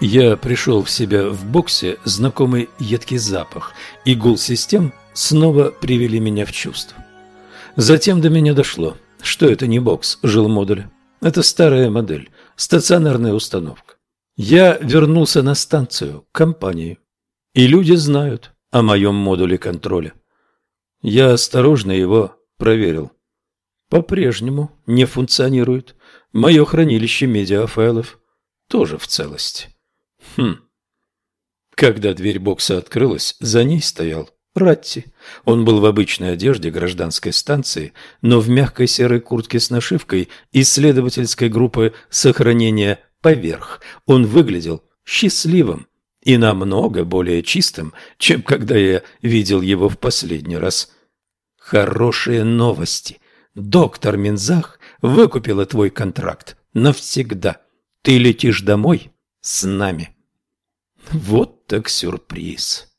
Я пришел в себя в боксе, знакомый едкий запах, и гул систем снова привели меня в чувство. Затем до меня дошло, что это не бокс жилмодуля. Это старая модель, стационарная установка. Я вернулся на станцию, компании, и люди знают о моем модуле контроля. Я осторожно его проверил. По-прежнему не функционирует. Мое хранилище медиафайлов тоже в целости. Хм. Когда дверь бокса открылась, за ней стоял Ратти. Он был в обычной одежде гражданской станции, но в мягкой серой куртке с нашивкой исследовательской группы сохранения поверх. Он выглядел счастливым и намного более чистым, чем когда я видел его в последний раз. Хорошие новости. Доктор Минзах выкупила твой контракт навсегда. Ты летишь домой с нами. Вот так сюрприз.